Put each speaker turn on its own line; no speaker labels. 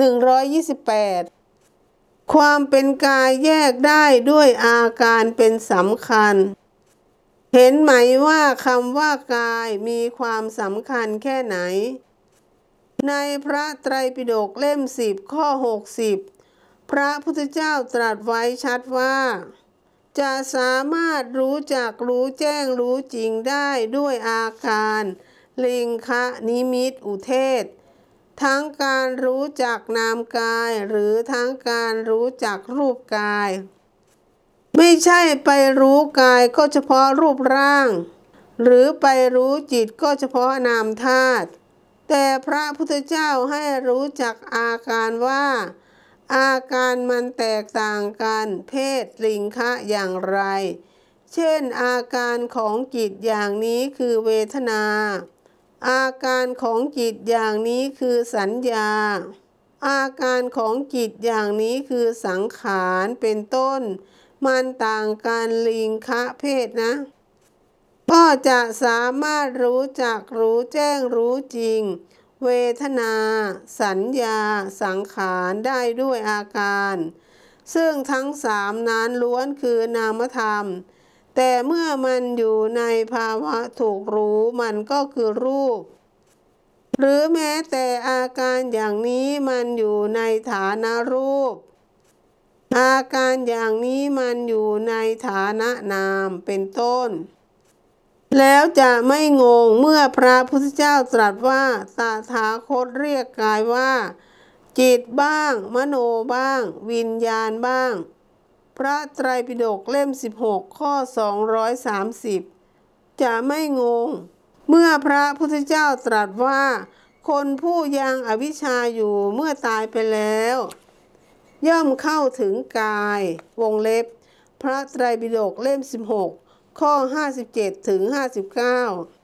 128 ความเป็นกายแยกได้ด้วยอาการเป็นสำคัญ เห็นไหมว่าคำว่ากายมีความสำคัญแค่ไหน ในพระไตรปิฎกเล่มสิบข้อ 60 พระพุทธเจ้าตรัสไว้ชัดว่าจะสามารถรู้จักรู้แจ้งรู้จริงได้ด้วยอาการ ลิงคะนิมิตอุเทศ ทั้งการรู้จักนามกาย หรือทั้งการรู้จักรูปกาย ไม่ใช่ไปรู้กายก็เฉพาะรูปร่าง หรือไปรู้จิตก็เฉพาะนามธาตุแต่พระพุทธเจ้าให้รู้จักอาการว่า อาการมันแตกต่างกันเพศลิงคะอย่างไร เช่นอาการของจิตอย่างนี้คือเวทนา อาการของจิตอย่างนี้คือสัญญา อาการของจิตอย่างนี้คือสังขารเป็นต้น มันต่างกันลิงคะเพศนะ ก็จะสามารถรู้จักรู้แจ้งรู้จริง เวทนา สัญญา สังขารได้ด้วยอาการ ซึ่งทั้งสามนั้นล้วนคือนามธรรม แต่เมื่อมันอยู่ในภาวะถูกรู้มันก็คือรูป หรือแม้แต่อาการอย่างนี้มันอยู่ในฐานะรูป อาการอย่างนี้มันอยู่ในฐานะนามเป็นต้น แล้วจะไม่งงเมื่อพระพุทธเจ้าตรัสว่าตาถาคตเรียกกายว่า จิตบ้าง มโนบ้าง วิญญาณบ้าง พระไตรปิฎกเล่ม 16 ข้อ 230 จะไม่งง เมื่อพระพุทธเจ้าตรัสว่า คนผู้ยังอวิชชาอยู่เมื่อตายไปแล้ว ย่อมเข้าถึงกาย วงเล็บ พระไตรปิฎกเล่ม 16 ข้อ 57ถึง59